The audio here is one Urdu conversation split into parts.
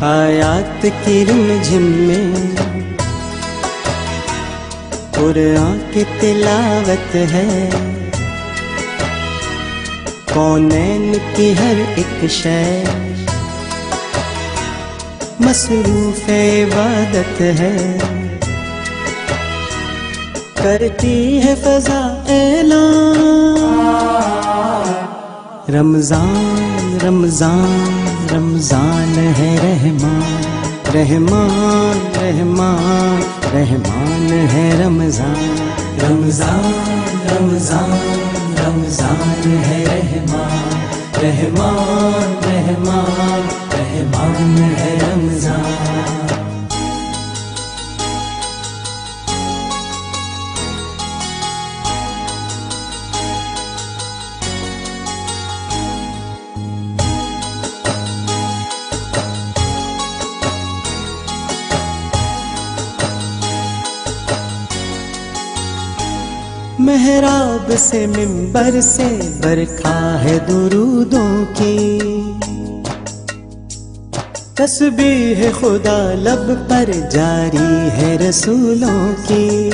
آیات کی رمجھم میں قرآن کی تلاوت ہے۔ کونین کی ہر ایک شے مصروف عبادت ہے۔ کرتی ہے فضا اعلان۔ رمضان رمضان۔ رمضان ہے رحمان رحمان رحمان رحمان ہے رمضان رمضان رمضان رمضان ہے رحمان رحمان رحمان محراب سے ممبر سے برکھا ہے درودوں کی۔ تسبیح خدا لب پر جاری ہے رسولوں کی۔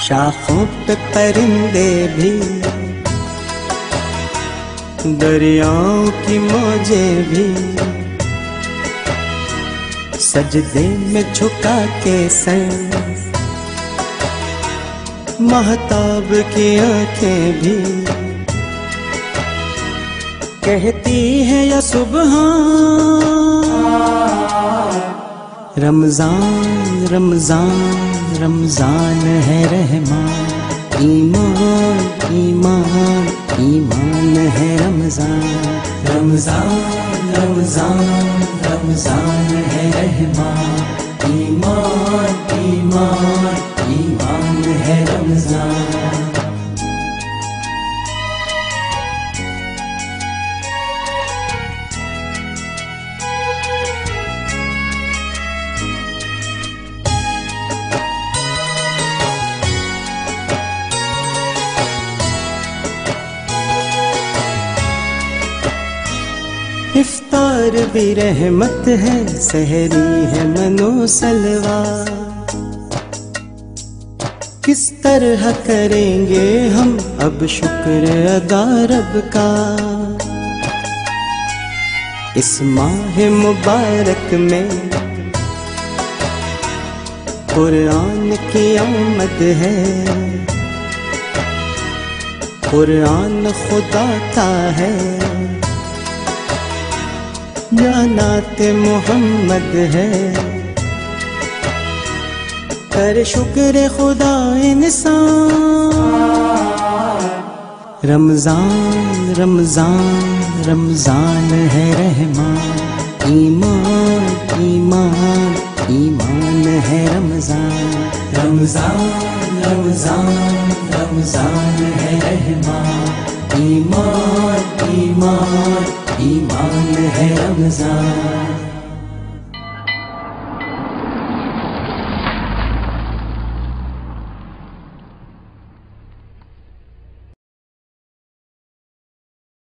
شاخوں پہ پرندے بھی۔ دریاؤں کی موجیں بھی۔ سجدے میں جھکا کے سین محتاب کی آنکھیں بھی کہتی ہے یا صبح رمضان رمضان رمضان ہے رحمان، ایمان ایمان ایمان ہے رمضان رمضان رمضان رمضان ہے رحمان، ایمان افطار بھی رحمت ہے، سحری ہے منو سلوا کس طرح کریں گے ہم؟ اب شکر ادا رب کا۔ اس ماہ مبارک میں قرآن کی آمد ہے۔ قرآن خدا کا ہے۔ جانات محمد ہے۔ کر شکر خدا انسان۔ رمضان رمضان رمضان ہے رحمان۔ ایمان ایمان ایمان ہے رمضان۔ رمضان رمضان رمضان ہے رحمان۔ ایمان ایمان ایمان ہے رمضان۔